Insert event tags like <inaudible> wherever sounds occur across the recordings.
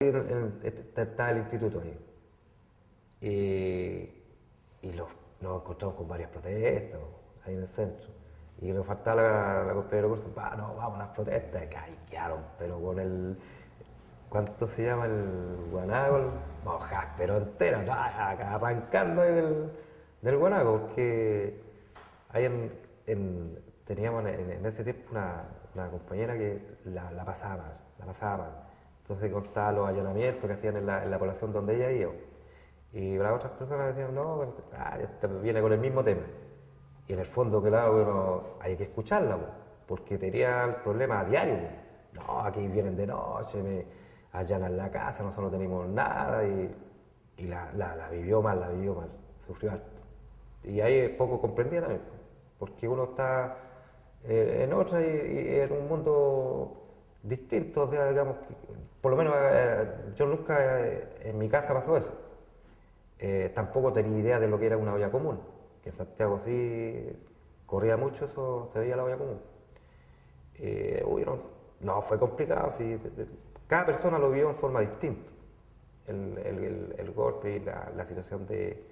está el instituto ahí. Y, y nos encontramos con varias protestas ahí en el centro. Y nos faltaba la, la compañera de curso, va, no, vamos las protestas, quedaron, pero con el, ¿cuánto se llama el guanago? Mojas, pero entera, arrancando ahí del, del guanago, porque ahí en, teníamos en, ese tiempo una, compañera que la, pasaba la pasaba Entonces contaba los allanamientos que hacían en la, población donde ella iba. Y otras personas decían, no, ah, viene con el mismo tema. Y en el fondo, claro, hay que escucharla, porque tenía el problema a diario. No, aquí vienen de noche, me allanan la casa, nosotros no tenemos nada. Y, la, vivió mal, la vivió mal, sufrió harto. Y ahí poco comprendía también, porque uno está eh, en otra y, en un mundo distinto, digamos, por lo menos eh, yo nunca eh, en mi casa pasó eso. tampoco tenía idea de lo que era una olla común que en Santiago sí corría mucho, eso se veía la olla común. Eh, no, fue complicado, sí, cada persona lo vio en forma distinta. El, golpe y la, situación de,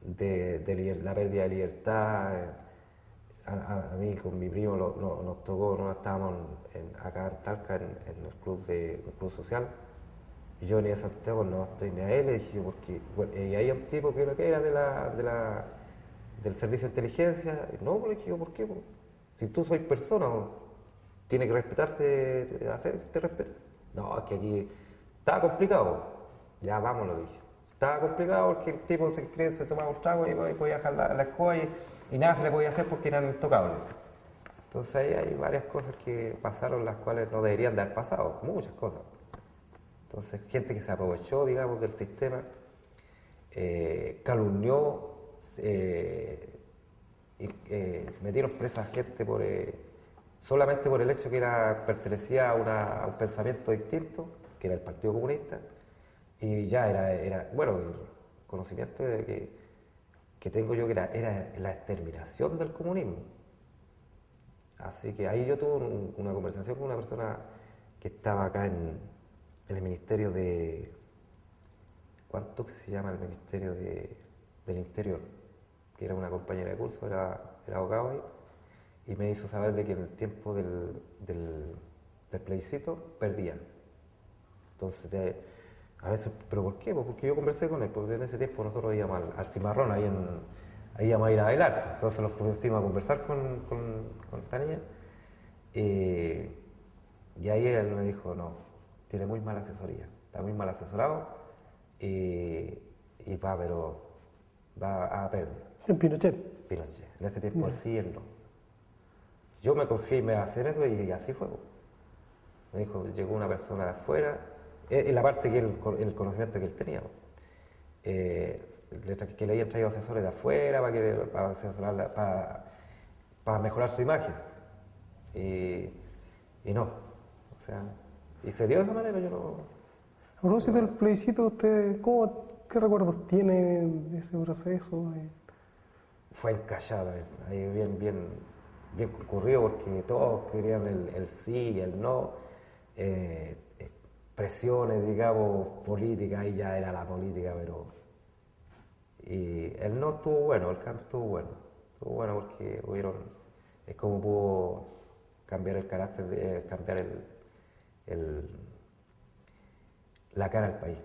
de, la pérdida de libertad. Eh, a, mí con mi primo nos tocó, no estábamos acá en Talca en, el club de club social y yo venía a Santiago, no estoy ni a él, le dije, porque y hay un tipo que, era de la, de del servicio de inteligencia. Y no, le dije yo, ¿por qué? Si tú sois persona, tiene que respetarse, hacerte respetar. No, es que aquí estaba complicado. Ya vamos, lo dije. Estaba complicado porque el tipo se, cree, se tomaba un trago y, podía dejar la, la y, y, nada se le podía hacer porque eran intocables. Entonces ahí hay varias cosas que pasaron las cuales no deberían de haber pasado, muchas cosas. Entonces, gente que se aprovechó, digamos, del sistema, eh, calumnió, eh, y, eh, metieron presa a gente por, solamente por el hecho que era, pertenecía a, un pensamiento distinto, que era el Partido Comunista, y ya era, era bueno, el conocimiento de que, tengo yo que era, era, la exterminación del comunismo. Así que ahí yo tuve una conversación con una persona que estaba acá en, el Ministerio de... ¿Cuánto se llama el Ministerio de, del Interior? Que era una compañera de curso, era, era abogado ahí, y me hizo saber de que en el tiempo del, del, plebiscito perdían. Entonces, a veces, ¿pero por qué? Pues porque yo conversé con él, porque en ese tiempo nosotros íbamos al, cimarrón, ahí, en, ahí íbamos a ir a bailar. Entonces nos pusimos a conversar con, con, con esta niña. y ahí él me dijo, no, tiene muy mala asesoría, está muy mal asesorado y, va, pero va a perder. ¿En Pinochet? Pinochet. En este tiempo sí y no. Yo me confié y me iba a hacer eso y así fue. Me dijo, llegó una persona de afuera, en eh, la parte que el, el conocimiento que él tenía. Eh, que le habían traído asesores de afuera para, que, para, para, para mejorar su imagen. Y, y no. O sea, y se dio de esa manera, yo no... A propósito del plebiscito, ¿usted cómo, qué recuerdos tiene de ese proceso? Fue encallado, ahí bien, bien, bien concurrido porque todos querían el, sí y el no. Eh, eh, presiones, digamos, políticas, ahí ya era la política, pero... Y el no estuvo bueno, el cambio estuvo bueno. Estuvo bueno porque hubieron... Es como pudo cambiar el carácter, de, cambiar el, el, la cara al país.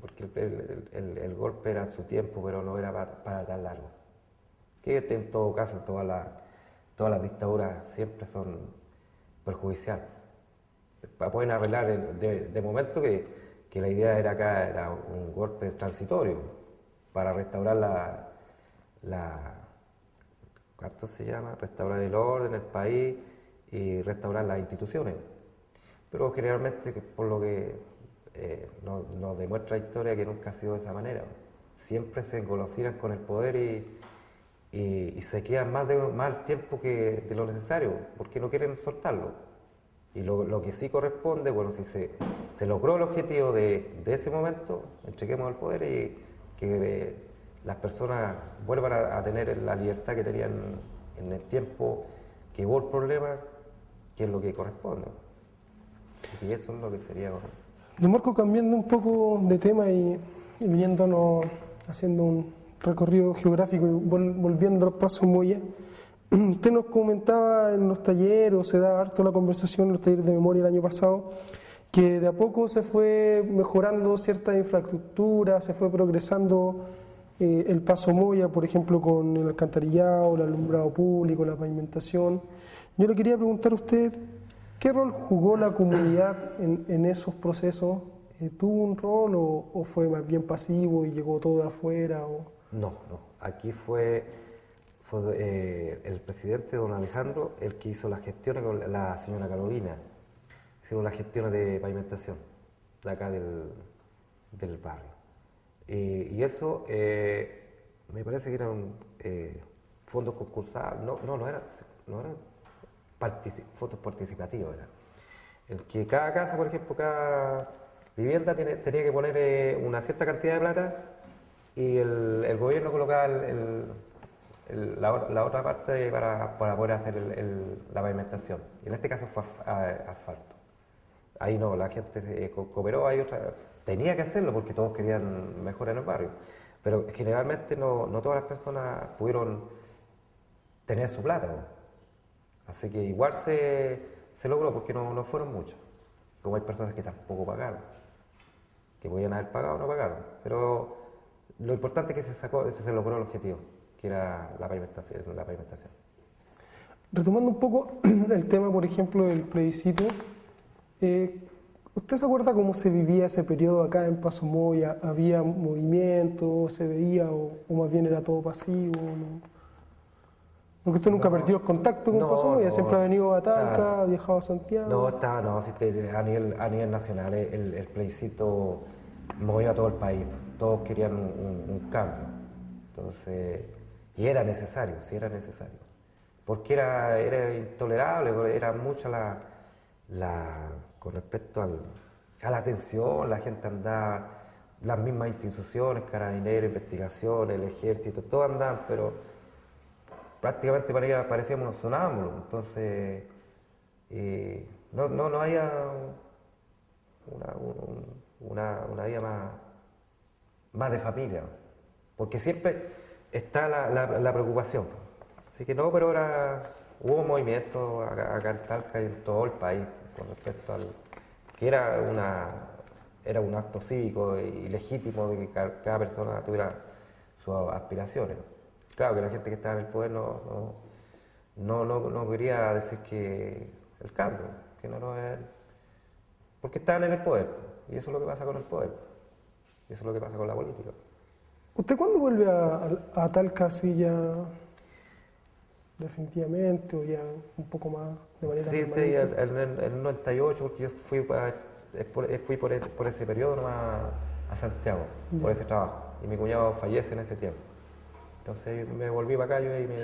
Porque el, golpe era su tiempo, pero no era para, tan largo. Que en todo caso, todas las, todas las dictaduras siempre son perjudiciales. Pueden arreglar de, momento que, la idea era acá, era un golpe transitorio para restaurar la, la ¿cuánto se llama? Restaurar el orden, el país y restaurar las instituciones pero generalmente por lo que eh, nos, demuestra la historia que nunca ha sido de esa manera. Siempre se engolosinan con el poder y, se quedan más, más tiempo que de lo necesario, porque no quieren soltarlo. Y lo, que sí corresponde, bueno, si se, logró el objetivo de, ese momento, entreguemos el poder y que las personas vuelvan a, a, tener la libertad que tenían en el tiempo que hubo el problema, que es lo que corresponde. Y eso es lo que sería ahora. Don Marco, cambiando un poco de tema y, y viniéndonos, haciendo un recorrido geográfico y vol- volviendo al Paso Moya, <clears throat> usted nos comentaba en los talleres, o se da harto la conversación en los talleres de memoria el año pasado, que de a poco se fue mejorando cierta infraestructura, se fue progresando eh, el Paso Moya, por ejemplo, con el alcantarillado, el alumbrado público, la pavimentación. Yo le quería preguntar a usted, ¿qué rol jugó la comunidad en, esos procesos? Eh, ¿Tuvo un rol o, fue más bien pasivo y llegó todo de afuera? No, no. Aquí fue, eh, el presidente don Alejandro el que hizo las gestiones con la señora Carolina. Hicieron las gestiones de pavimentación de acá del, del barrio. Y, eso eh, me parece que eran eh, fondos concursables, no, no, no eran, no eran partici- fondos participativos. El que cada casa, por ejemplo, cada vivienda tiene- tenía que poner eh, una cierta cantidad de plata y el, gobierno colocaba el- la, la otra parte para, para poder hacer el- la pavimentación. En este caso fue asfalto. Ahí no, la gente se co- cooperó, hay otra, tenía que hacerlo porque todos querían mejor en el barrio. Pero generalmente no, no todas las personas pudieron tener su plata. ¿no? Así que igual se, se logró porque no, no fueron muchos. Como hay personas que tampoco pagaron, que podían haber pagado no pagaron. Pero lo importante es que se, sacó, se logró el objetivo, que era la pavimentación. La pavimentación. Retomando un poco <clears throat> el tema, por ejemplo, del plebiscito, eh, ¿usted se acuerda cómo se vivía ese periodo acá en Paso Moya? ¿Había movimiento, se veía o, o más bien era todo pasivo? ¿no? Porque usted nunca No. perdió el contacto con No, Paso Moya, no. siempre ha venido a Talca, ha viajado a Santiago. No, está, no, a, nivel, a nivel nacional el, el plebiscito movía a todo el país, todos querían un, un- un cambio. Entonces, y era necesario, sí era necesario. Porque era, era intolerable, era mucha la, la con respecto al- a la atención, la gente andaba, las mismas instituciones, carabineros, investigaciones, el ejército, todos andaban, pero prácticamente parecía- parecíamos unos sonámbulos. Entonces, eh, no, no, no haya una, un- una, una vida más, más de familia, porque siempre está la, la- preocupación. Así que no, pero ahora hubo movimiento acá, en Talca y en todo el país con respecto al que era una era un acto cívico y legítimo de que ca- cada, persona tuviera sus aspiraciones. Claro que la gente que estaba en el poder no, no, no, no, no quería decir que el cambio, que no lo es porque estaban en el poder. Y eso es lo que pasa con el poder. Y eso es lo que pasa con la política. ¿Usted cuándo vuelve a, a- a Talca así ya definitivamente o ya un poco más de manera Sí, sí, permanente? en el, el 98, porque yo fui, por, es- fui por, ese, por ese periodo nomás a Santiago, por ese trabajo. Y mi cuñado fallece en ese tiempo. Entonces me volví para acá yo y me,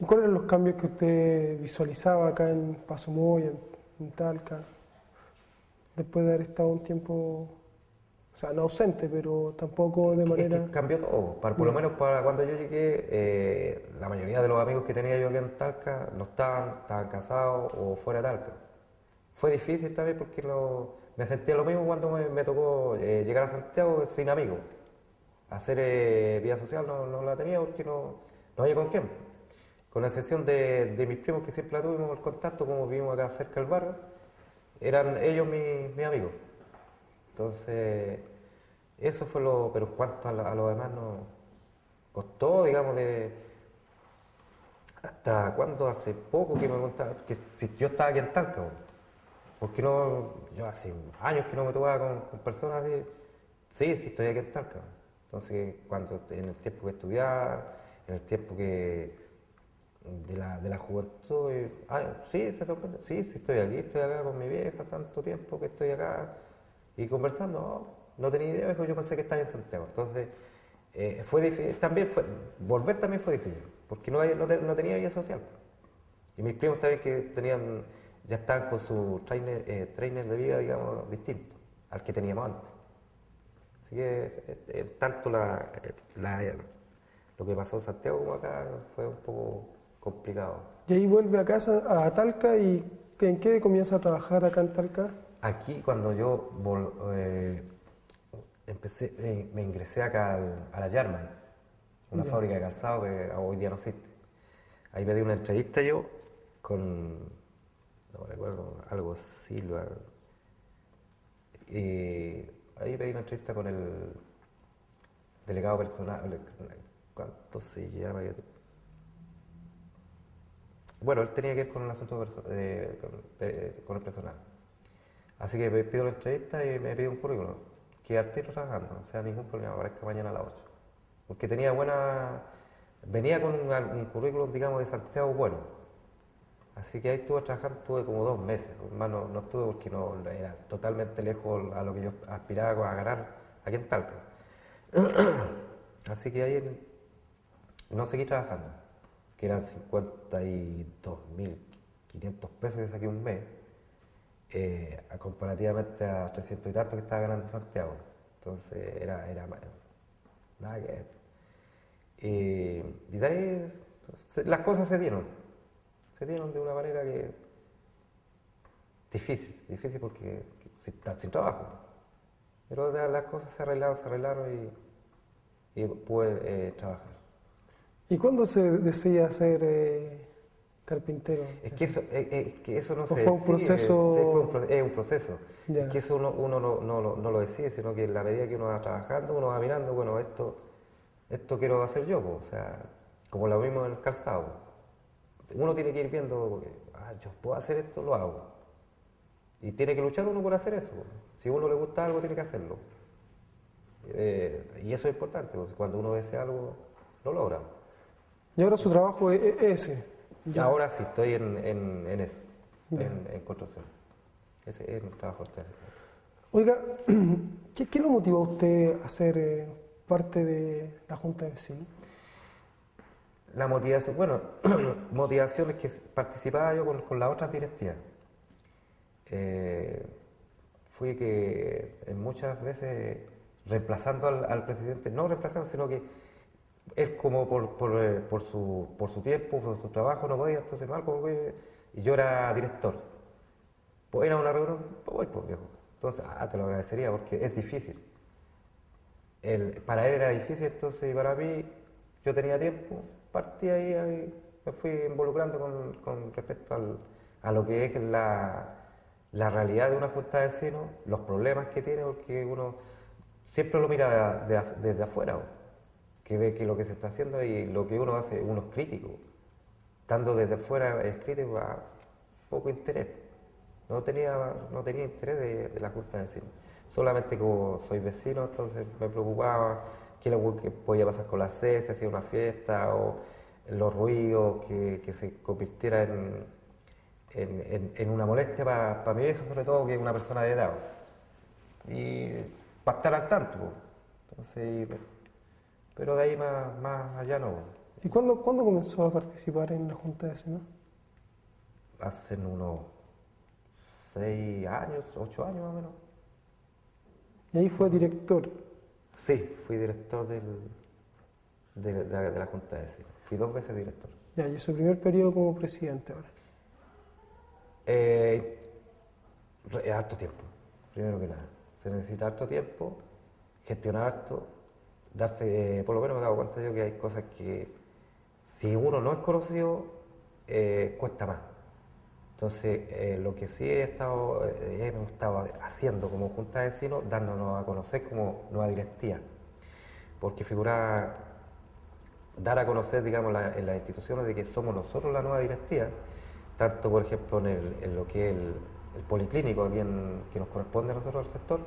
¿Y cuáles eran los cambios que usted visualizaba acá en Paso Moya, en, en Talca, después de haber estado un tiempo, o sea, no ausente, pero tampoco de Es manera... que cambió todo. Para, por lo menos para cuando yo llegué, eh, la mayoría de los amigos que tenía yo aquí en Talca no estaban, estaban casados o fuera de Talca. Fue difícil también porque no- me sentía lo mismo cuando me, me tocó eh, llegar a Santiago sin amigos. Hacer eh, vida social no, no la tenía porque no, no había con quién. Con la excepción de, de mis primos que siempre la tuvimos el contacto, como vivimos acá cerca del barrio, eran ellos mis, mis amigos. Entonces, eso fue lo. Pero en cuanto a, la- a lo demás, no. Costó, digamos, de. ¿Hasta cuándo? Hace poco que me contaba. Que si yo estaba aquí en Talca, po. porque no. Yo hace años que no me topaba con, personas de. Sí, sí, estoy aquí en Talca. Entonces, cuando, en el tiempo que estudiaba, en el tiempo que. de la, de la juventud, ah, sí, se sorprende. Sí, sí, estoy aquí, estoy acá con mi vieja, tanto tiempo que estoy acá. Y conversando, no, no tenía idea, dijo, yo pensé que estaba en Santiago. Entonces, eh, fue difícil, también fue, volver también fue difícil, porque no, hay- no, te- no tenía vida social. Y mis primos también que tenían, ya estaban con su trainer, eh, de vida, digamos, distinto al que teníamos antes. Así que eh, eh, tanto la, la- lo que pasó en Santiago como acá fue un poco complicado. Y ahí vuelve a casa, a Talca, y ¿en qué comienza a trabajar acá en Talca? Aquí cuando yo eh, empecé, eh, me ingresé acá a la Yarman, una fábrica de calzado que hoy día no existe. Ahí pedí una entrevista yo con, no recuerdo, algo Silva. Y ahí pedí una entrevista con el delegado personal, ¿cuánto se llama? Bueno, él tenía que ir con un asunto con el personal. Así que me pido la entrevista y me pido un currículum. Quedarte trabajando, no sea ningún problema, aparezca mañana a las 8. Porque tenía buena. Venía con un, currículum, digamos, de Santiago bueno. Así que ahí estuve trabajando, estuve como dos meses. Más no, estuve porque no era totalmente lejos a lo que yo aspiraba a ganar aquí en Talca. <coughs> Así que ahí no seguí trabajando, que eran 52.500 pesos que saqué un mes eh, comparativamente a 300 y tanto que estaba ganando Santiago. Entonces era, era nada que ver. y de ahí las cosas se dieron, se dieron de una manera que difícil, difícil porque sin trabajo. Pero las cosas se arreglaron, se arreglaron y, y pude eh, trabajar. ¿Y cuándo se decía ser eh, carpintero. Es que eso, es, que eso no se fue un proceso... es, un, proceso. Es que eso uno, uno no, no, no, lo decide, sino que en la medida que uno va trabajando, uno va mirando, bueno, esto, esto quiero hacer yo, o sea, como lo mismo en el calzado. Uno tiene que ir viendo, porque, ah, yo puedo hacer esto, lo hago. Y tiene que luchar uno por hacer eso. Si a uno le gusta algo, tiene que hacerlo. Eh, y eso es importante, cuando uno desea algo, lo logra. Y ahora su trabajo es ese, Ahora sí, estoy en, en, eso, en, construcción. Ese es mi trabajo. Oiga, <clears throat> ¿qué, ¿qué, lo motivó a usted a ser eh, parte de la Junta de Vecinos? La motivación, bueno, <clears throat> motivación es que participaba yo con, con las otras directivas. Eh, fui que muchas veces reemplazando al, al presidente, no reemplazando, sino que él como por, eh, por, su, por su tiempo, por su trabajo, no podía, entonces que, y yo era director. Pues era una reunión, pues voy, pues viejo. Entonces, ah, te lo agradecería porque es difícil. El, para él era difícil, entonces, y para mí, yo tenía tiempo, partí ahí, ahí me fui involucrando con, respecto a lo que es la, la, realidad de una junta de vecinos, los problemas que tiene, porque uno siempre lo mira desde afuera que ve que lo que se está haciendo y lo que uno hace, uno es crítico. Estando desde fuera es crítico a poco interés. No tenía, no tenía interés de, la Junta de Vecinos. Solamente como soy vecino, entonces me preocupaba qué que podía pasar con la sede, si hacía una fiesta o los ruidos, que, se convirtiera en, en, una molestia para mi vieja, sobre todo, que es una persona de edad. Y para estar al tanto. Entonces, pero de ahí más, más allá no. ¿Y cuándo, cuándo comenzó a participar en la Junta de Vecinos? Hace unos seis años, ocho años más o menos. ¿Y ahí fue director? Sí, fui director del, de, la Junta de Vecinos. Fui dos veces director. Ya, ¿y su primer periodo como presidente ahora? Eh, harto tiempo, primero que nada. Se necesita harto tiempo, gestionar harto darse, eh, por lo menos me he dado cuenta yo que hay cosas que si uno no es conocido, eh, cuesta más. Entonces, eh, lo que sí he estado, hemos estado haciendo como Junta de Vecinos, dándonos a conocer como nueva directiva, porque figura dar a conocer, digamos, en las instituciones de que somos nosotros la nueva directiva, tanto, por ejemplo, en, lo que es el, policlínico, aquí en, que nos corresponde a nosotros al sector,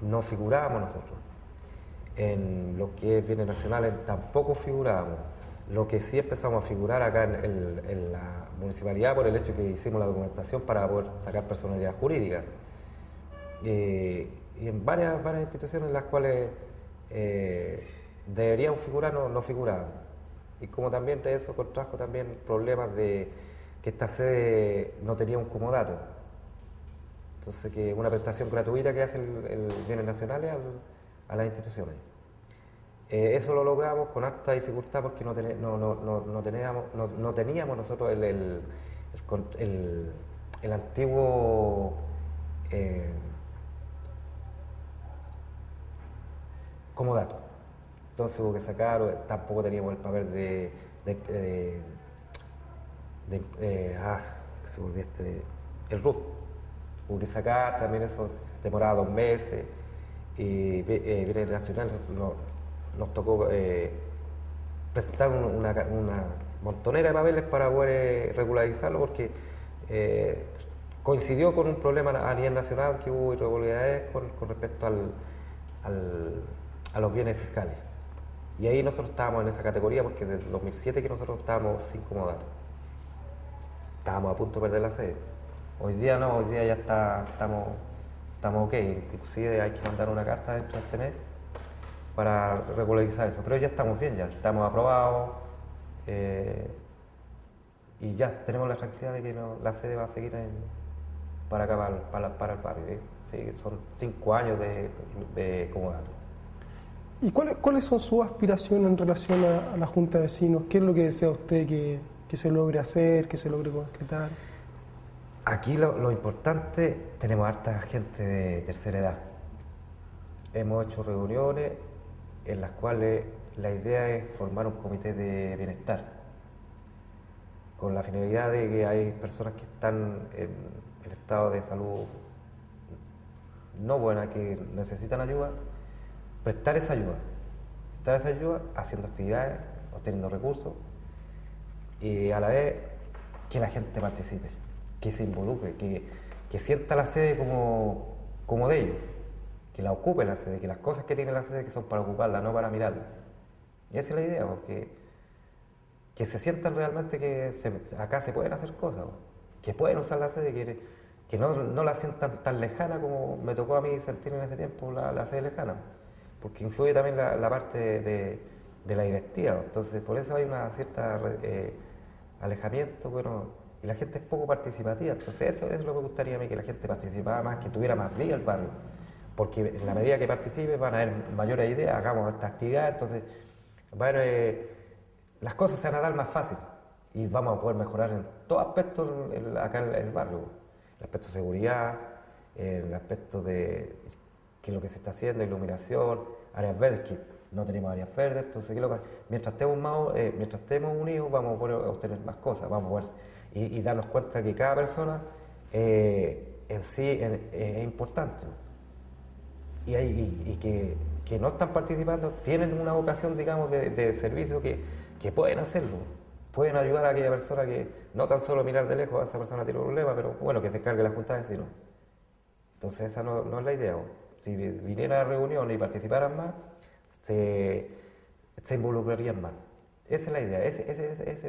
no figurábamos nosotros en lo que es bienes nacionales tampoco figurábamos. Lo que sí empezamos a figurar acá en, la municipalidad por el hecho que hicimos la documentación para poder sacar personalidad jurídica. Eh, y en varias, varias instituciones en las cuales eh, deberíamos figurar no, no figurábamos. Y como también eso contrajo también problemas de que esta sede no tenía un comodato. Entonces, que una prestación gratuita que hace el, bienes nacionales a las instituciones. Eh, eso lo logramos con alta dificultad porque no, no, teníamos, no, nosotros el, antiguo eh, como dato. Entonces hubo que sacar, tampoco teníamos el papel de, de, eh, ah, se volvió este, el RUT. Hubo que sacar, también eso demoraba dos meses. Y eh, Nacional nos, nos tocó eh, presentar una, montonera de papeles para poder regularizarlo porque coincidió con un problema a nivel nacional que hubo irregularidades con, con respecto al, a los bienes fiscales. Y ahí nosotros estábamos en esa categoría porque desde el 2007 que nosotros estábamos sin comodato. Estábamos a punto de perder la sede. Hoy día no, hoy día ya está, estamos, estamos ok. Inclusive hay que mandar una carta dentro de este mes para regularizar eso. Pero ya estamos bien, ya estamos aprobados. Eh, y ya tenemos la tranquilidad de que la sede va a seguir para acá, para, para, el barrio. ¿eh? son cinco años de, de comodato. ¿Y cuáles, cuáles son sus aspiraciones en relación a, la Junta de Vecinos? ¿Qué es lo que desea usted que, se logre hacer, que se logre concretar? Aquí lo, importante, tenemos harta gente de tercera edad. Hemos hecho reuniones en las cuales la idea es formar un comité de bienestar, con la finalidad de que hay personas que están en, en estado de salud no buena, que necesitan ayuda, prestar esa ayuda, prestar esa ayuda haciendo actividades, obteniendo recursos y a la vez que la gente participe, que se involucre, que, sienta la sede como, como de ellos, que la ocupe la sede, que las cosas que tiene la sede que son para ocuparla, no para mirarla. Y esa es la idea, porque que se sientan realmente que acá se pueden hacer cosas, que pueden usar la sede, que, no, la sientan tan lejana como me tocó a mí sentir en ese tiempo la, la sede lejana porque influye también la, parte de, la directiva. Entonces, por eso hay una cierta eh, alejamiento, bueno, y la gente es poco participativa. Entonces, eso, es lo que me gustaría a mí, que la gente participara más, que tuviera más vida el barrio. Porque en la medida que participe van a haber mayores ideas, hagamos esta actividad, entonces, bueno, eh, las cosas se van a dar más fácil y vamos a poder mejorar en todo aspecto acá en el barrio. El aspecto de seguridad, el aspecto de que es lo que se está haciendo, iluminación, áreas verdes, que no tenemos áreas verdes, entonces ¿qué eh, mientras estemos unidos vamos a poder obtener más cosas, vamos a poder, y, darnos cuenta que cada persona eh, en sí es importante y, que, que, no están participando tienen una vocación, digamos, de, servicio que, que, pueden hacerlo, pueden ayudar a aquella persona que no tan solo mirar de lejos a esa persona tiene un problema, pero bueno, que se cargue la junta de vecinos. Entonces esa no, es la idea si viniera a reunión y participaran más, se, involucrarían más. Esa es la idea, ese, ese, es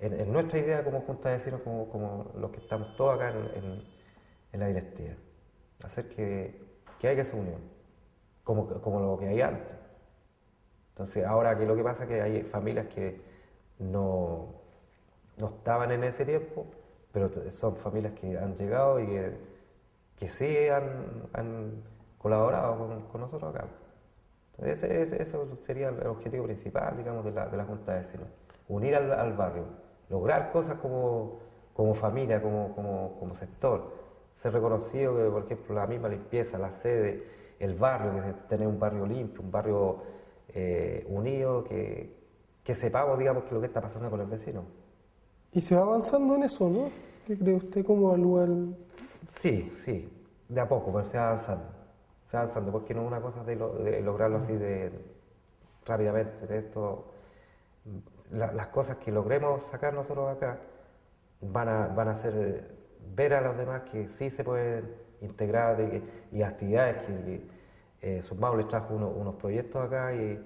en, nuestra idea como Junta de Vecinos, como, como los que estamos todos acá en, la directiva. Hacer que, que haya esa unión, como, como lo que hay antes. Entonces, ahora lo que pasa es que hay familias que no, no estaban en ese tiempo, pero son familias que han llegado y que, que sí han colaborado con, nosotros acá. Entonces ese, sería el objetivo principal, digamos, de la, de la Junta de Vecinos. Unir al, barrio, lograr cosas como, como familia, como, como, sector. Ser reconocido que, por ejemplo, la misma limpieza, la sede, el barrio, que tener un barrio limpio, un barrio eh, unido, que, que sepamos, digamos, que lo que está pasando con el vecino. Y se va avanzando en eso, ¿no? ¿Qué cree usted? ¿Cómo evalúa el...? Sí, sí, de a poco, pero se va avanzando avanzando, porque no es una cosa de, lograrlo así de rápidamente. Esto, las cosas que logremos sacar nosotros acá van a, van a hacer ver a los demás que sí se pueden integrar y actividades que, eh, Sumado les trajo unos proyectos acá y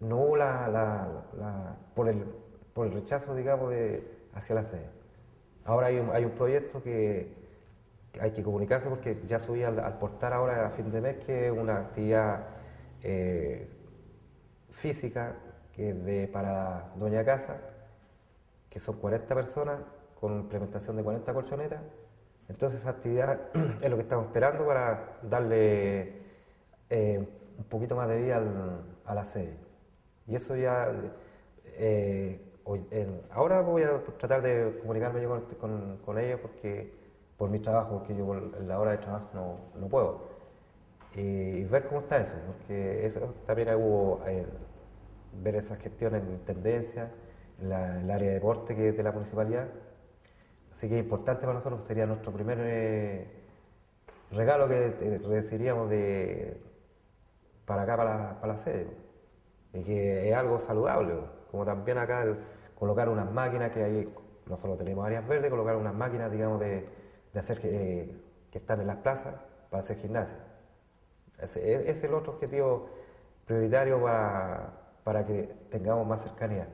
no la, por, el, por el rechazo, digamos, de, hacia la sede. Ahora hay un, hay un proyecto que hay que comunicarse porque ya subí al, portal ahora a fin de mes que es una actividad eh, física que de, para Doña Casa, que son 40 personas con implementación de 40 colchonetas. Entonces esa actividad <clears throat> es lo que estamos esperando para darle eh, un poquito más de vida a la sede. Y eso ya, eh, ahora voy a tratar de comunicarme yo con, con ellos porque por mi trabajo, porque yo en la hora de trabajo no, no puedo. Y, ver cómo está eso, porque también hubo eh, ver esas gestiones en tendencia, en, el área de deporte que es de la municipalidad. Así que es importante para nosotros, sería nuestro primer eh, regalo que recibiríamos de, para acá, para la, sede. Y que es algo saludable, como también acá colocar unas máquinas que hay, nosotros tenemos áreas verdes, colocar unas máquinas, digamos, de, hacer eh, que están en las plazas para hacer gimnasia. Ese es el otro objetivo prioritario para, para que tengamos más cercanía.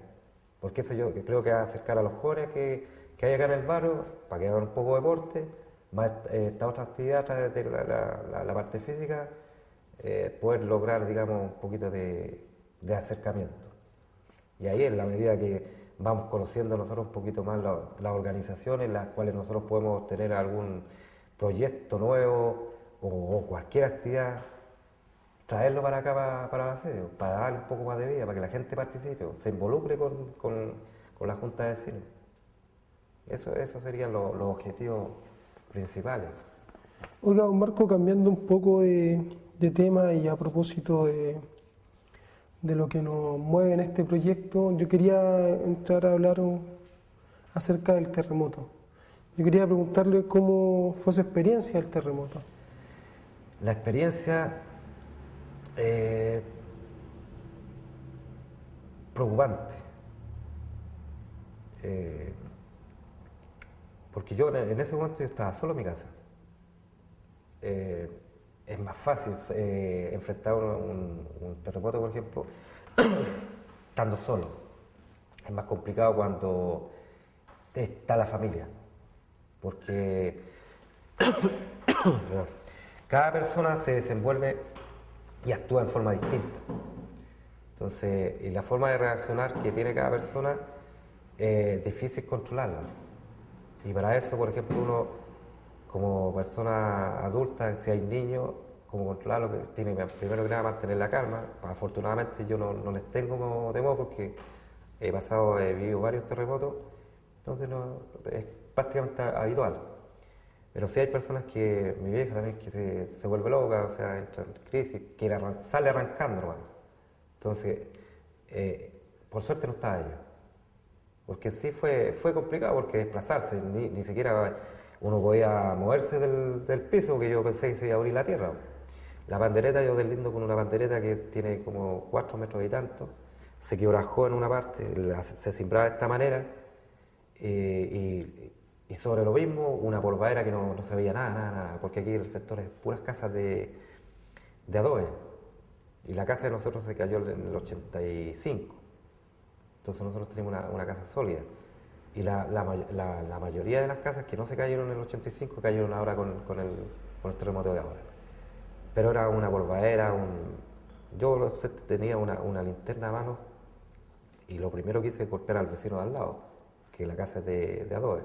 Porque eso yo creo que va acercar a los jóvenes que, que hay acá en el barrio, para que hagan un poco de deporte, más eh, esta otra actividad la, parte física, eh, poder lograr, digamos, un poquito de, acercamiento. Y ahí, en la medida que vamos conociendo nosotros un poquito más las organizaciones en las cuales nosotros podemos tener algún proyecto nuevo o, cualquier actividad, traerlo para acá, para, la sede, para darle un poco más de vida, para que la gente participe, se involucre con, con, la Junta de Cine. Eso, eso serían los objetivos principales. Oiga, don Marco, cambiando un poco de, tema y a propósito de, de, lo que nos mueve en este proyecto, yo quería entrar a hablar acerca del terremoto. Yo quería preguntarle cómo fue su experiencia del terremoto. La experiencia eh, preocupante. Eh, porque yo en ese momento estaba solo en mi casa. Eh, es más fácil eh, enfrentar un, terremoto, por ejemplo, <coughs> estando solo. Es más complicado cuando está la familia. Porque <coughs> cada persona se desenvuelve y actúa en forma distinta. Entonces, y la forma de reaccionar que tiene cada persona es difícil controlarla. Y para eso, por ejemplo, uno como persona adulta, si hay niños, como controlarlo, que tiene primero que nada mantener la calma. Afortunadamente yo no, les tengo temor porque he pasado, he vivido varios terremotos, entonces no, es prácticamente habitual. Pero sí hay personas que, mi vieja también, que se, vuelve loca, o sea, entra en crisis, que sale arrancando, hermano. Entonces, eh, por suerte no estaba ella. Porque sí fue, fue complicado, porque desplazarse, ni, siquiera uno podía moverse del, piso, que yo pensé que se iba a abrir la tierra. La bandereta, yo deslindo con una bandereta que tiene como 4 metros y tanto, se quebrajó en una parte, se simbraba de esta manera, eh, y, sobre lo mismo, una polvadera que no, se veía nada, nada, nada, porque aquí el sector es puras casas de, de adobe. Y la casa de nosotros se cayó en el 85. Entonces nosotros tenemos una, casa sólida. Y la, mayoría de las casas que no se cayeron en el 85 cayeron ahora con, el, terremoto de ahora. Pero era una polvadera, un... yo tenía una, linterna a mano y lo primero que hice fue golpear al vecino de al lado, que la casa es de, de adobe.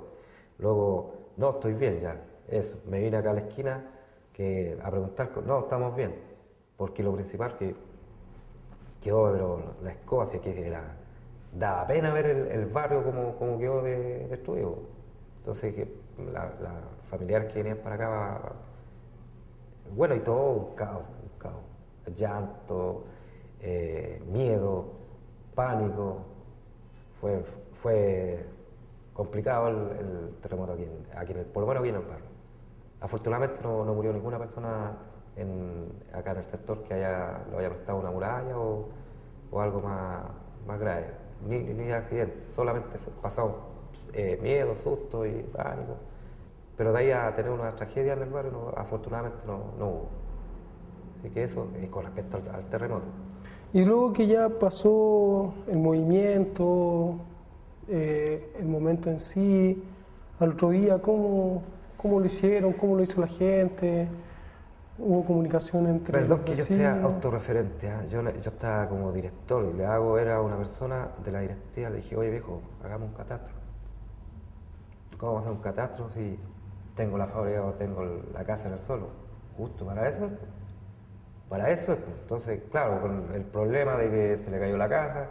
Luego, no, estoy bien ya. Eso, me vine acá a la esquina que, a preguntar, no, estamos bien. Porque lo principal que quedó pero la escoba, así que era daba pena ver el, barrio como, como, quedó destruido. Entonces, que la, familiares que venían para acá, bueno, y todo un caos, un caos. Llanto, eh, miedo, pánico. Fue, fue complicado el, terremoto aquí, aquí en el, por lo menos aquí en el barrio. Afortunadamente no, murió ninguna persona acá en el sector que haya, lo haya prestado una muralla o, o algo más, más grave ni, ni accidente, solamente pasamos eh, miedo, susto y pánico. Pero de ahí a tener una tragedia en el barrio, afortunadamente no, hubo. Así que eso es con respecto al, terremoto. Y luego que ya pasó el movimiento, eh, el momento en sí, al otro día, ¿cómo, ¿cómo lo hicieron? ¿Cómo lo hizo la gente? Hubo comunicación entre Perdón que yo sea autorreferente, ¿ah? yo, yo estaba como director y le hago, era una persona de la directiva, le dije, oye viejo, hagamos un catastro. ¿Cómo vamos a hacer un catastro si tengo la fábrica o tengo la casa en el suelo? Justo para eso. Para eso es. Entonces, claro, con el problema de que se le cayó la casa,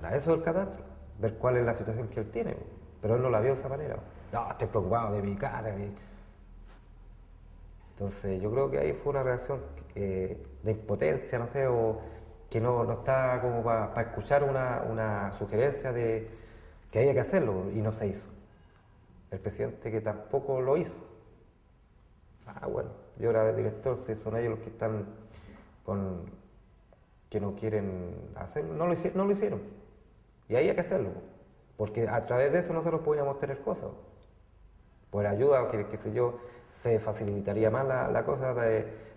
para eso es el catastro, ver cuál es la situación que él tiene. Pero él no la vio de esa manera. No, estoy preocupado de mi casa. Entonces yo creo que ahí fue una reacción eh, de impotencia, no sé, o que no, no está como para escuchar una, una sugerencia de que haya que hacerlo y no se hizo. El presidente que tampoco lo hizo. Ah, bueno, yo el director, si son ellos los que están con que no quieren hacerlo, no lo, hicieron, no lo hicieron. Y hay que hacerlo, porque a través de eso nosotros podíamos tener cosas. Por ayuda, que qué sé yo, se facilitaría más la, la cosa,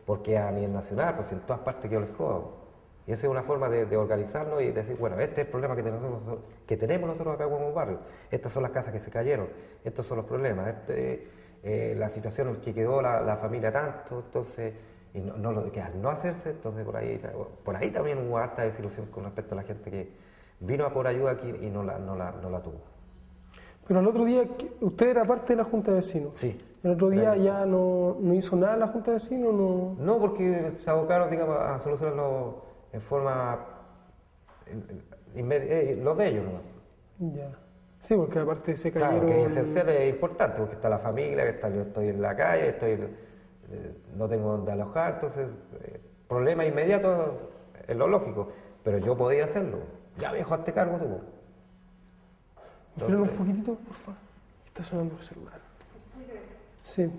porque a nivel nacional, pues en todas partes quedó la escoba. Y esa es una forma de, organizarnos y decir, bueno, este es el problema que tenemos, que tenemos nosotros acá como barrio. Estas son las casas que se cayeron, estos son los problemas, este, eh, la situación en que quedó la, familia tanto, entonces, y no, no, que al no hacerse, entonces por ahí, por ahí también hubo harta desilusión con respecto a la gente que vino a por ayuda aquí y no la, no la, no la tuvo. Pero el otro día, usted era parte de la Junta de Vecinos. Sí. ¿El otro día ya no, no, hizo nada la Junta de Vecinos? No, no porque se abocaron, digamos, a solucionarlo en forma eh, los de ellos, ¿no? Ya. Sí, porque aparte se cayeron... Claro, que esencial es importante, porque está la familia, que está, yo estoy en la calle, estoy eh, no tengo donde alojar, entonces, eh, problema inmediato es lo lógico, pero yo podía hacerlo. Ya viejo, hazte cargo tú. Espera un poquitito, por favor. Está sonando el celular. Sí.